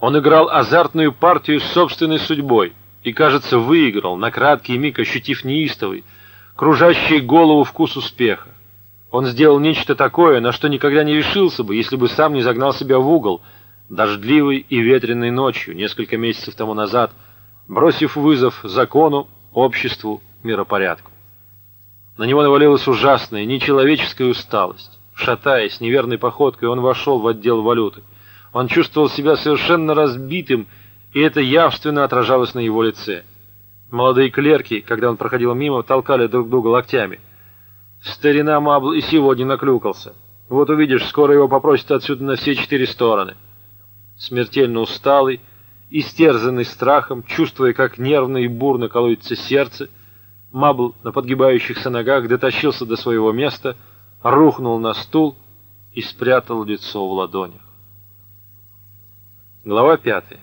Он играл азартную партию с собственной судьбой и, кажется, выиграл, на краткий миг ощутив неистовый, кружащий голову вкус успеха. Он сделал нечто такое, на что никогда не решился бы, если бы сам не загнал себя в угол, дождливой и ветреной ночью, несколько месяцев тому назад, бросив вызов закону, обществу, миропорядку. На него навалилась ужасная, нечеловеческая усталость. Шатаясь неверной походкой, он вошел в отдел валюты. Он чувствовал себя совершенно разбитым, и это явственно отражалось на его лице. Молодые клерки, когда он проходил мимо, толкали друг друга локтями. Старина Мабл и сегодня наклюкался. Вот увидишь, скоро его попросят отсюда на все четыре стороны. Смертельно усталый, истерзанный страхом, чувствуя, как нервно и бурно колотится сердце, Мабл на подгибающихся ногах дотащился до своего места, рухнул на стул и спрятал лицо в ладонях. Глава пятая.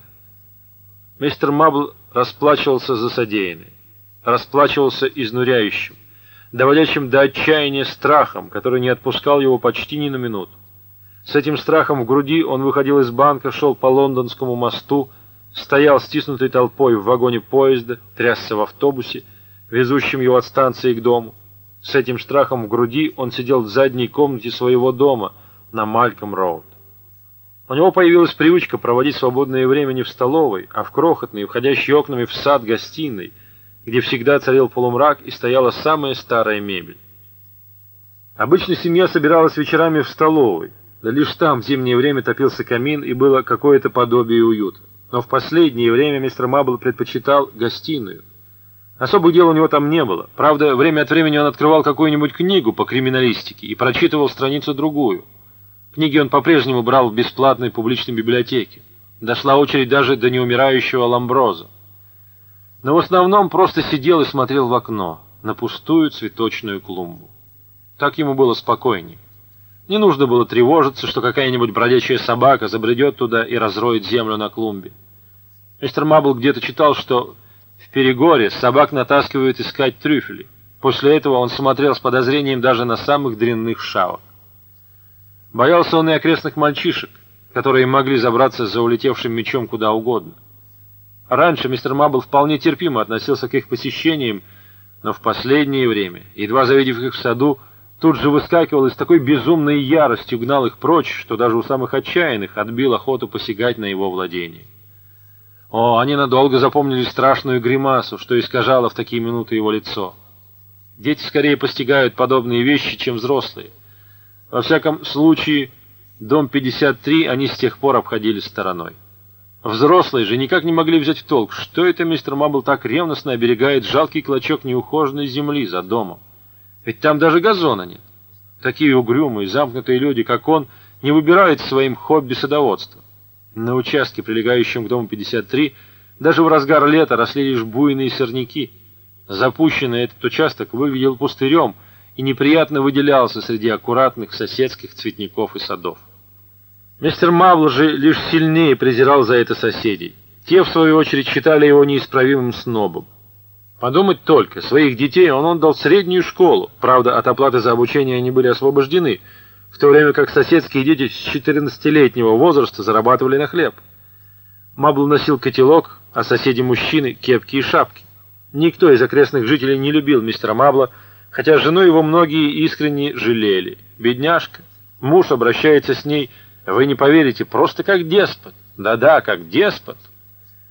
Мистер Мабл расплачивался за содеянное, расплачивался изнуряющим, доводящим до отчаяния страхом, который не отпускал его почти ни на минуту. С этим страхом в груди он выходил из банка, шел по лондонскому мосту, стоял стиснутой толпой в вагоне поезда, трясся в автобусе, везущем его от станции к дому. С этим страхом в груди он сидел в задней комнате своего дома на Мальком-Роуд. У него появилась привычка проводить свободное время не в столовой, а в крохотной, входящей окнами в сад гостиной, где всегда царил полумрак и стояла самая старая мебель. Обычно семья собиралась вечерами в столовой, да лишь там в зимнее время топился камин и было какое-то подобие уюта. Но в последнее время мистер Мабл предпочитал гостиную. Особых дел у него там не было. Правда, время от времени он открывал какую-нибудь книгу по криминалистике и прочитывал страницу другую. Книги он по-прежнему брал в бесплатной публичной библиотеке. Дошла очередь даже до неумирающего Ламброза. Но в основном просто сидел и смотрел в окно, на пустую цветочную клумбу. Так ему было спокойней. Не нужно было тревожиться, что какая-нибудь бродячая собака забредет туда и разроет землю на клумбе. Мистер Мабл где-то читал, что в Перегоре собак натаскивают искать трюфели. После этого он смотрел с подозрением даже на самых дрянных шавок. Боялся он и окрестных мальчишек, которые могли забраться за улетевшим мечом куда угодно. Раньше мистер Мабл вполне терпимо относился к их посещениям, но в последнее время, едва завидев их в саду, тут же выскакивал и с такой безумной яростью гнал их прочь, что даже у самых отчаянных отбил охоту посягать на его владение. О, они надолго запомнили страшную гримасу, что искажало в такие минуты его лицо. Дети скорее постигают подобные вещи, чем взрослые. Во всяком случае, дом 53 они с тех пор обходили стороной. Взрослые же никак не могли взять в толк, что это мистер Мабл так ревностно оберегает жалкий клочок неухоженной земли за домом. Ведь там даже газона нет. Такие угрюмые, замкнутые люди, как он, не выбирают своим хобби садоводство. На участке, прилегающем к дому 53, даже в разгар лета росли лишь буйные сорняки. Запущенный этот участок выглядел пустырем — и неприятно выделялся среди аккуратных соседских цветников и садов. Мистер Мавл же лишь сильнее презирал за это соседей. Те, в свою очередь, считали его неисправимым снобом. Подумать только, своих детей он отдал в среднюю школу, правда, от оплаты за обучение они были освобождены, в то время как соседские дети с 14-летнего возраста зарабатывали на хлеб. Мабл носил котелок, а соседи-мужчины — кепки и шапки. Никто из окрестных жителей не любил мистера Мабла, хотя жену его многие искренне жалели. Бедняжка, муж обращается с ней, вы не поверите, просто как деспот. Да-да, как деспот.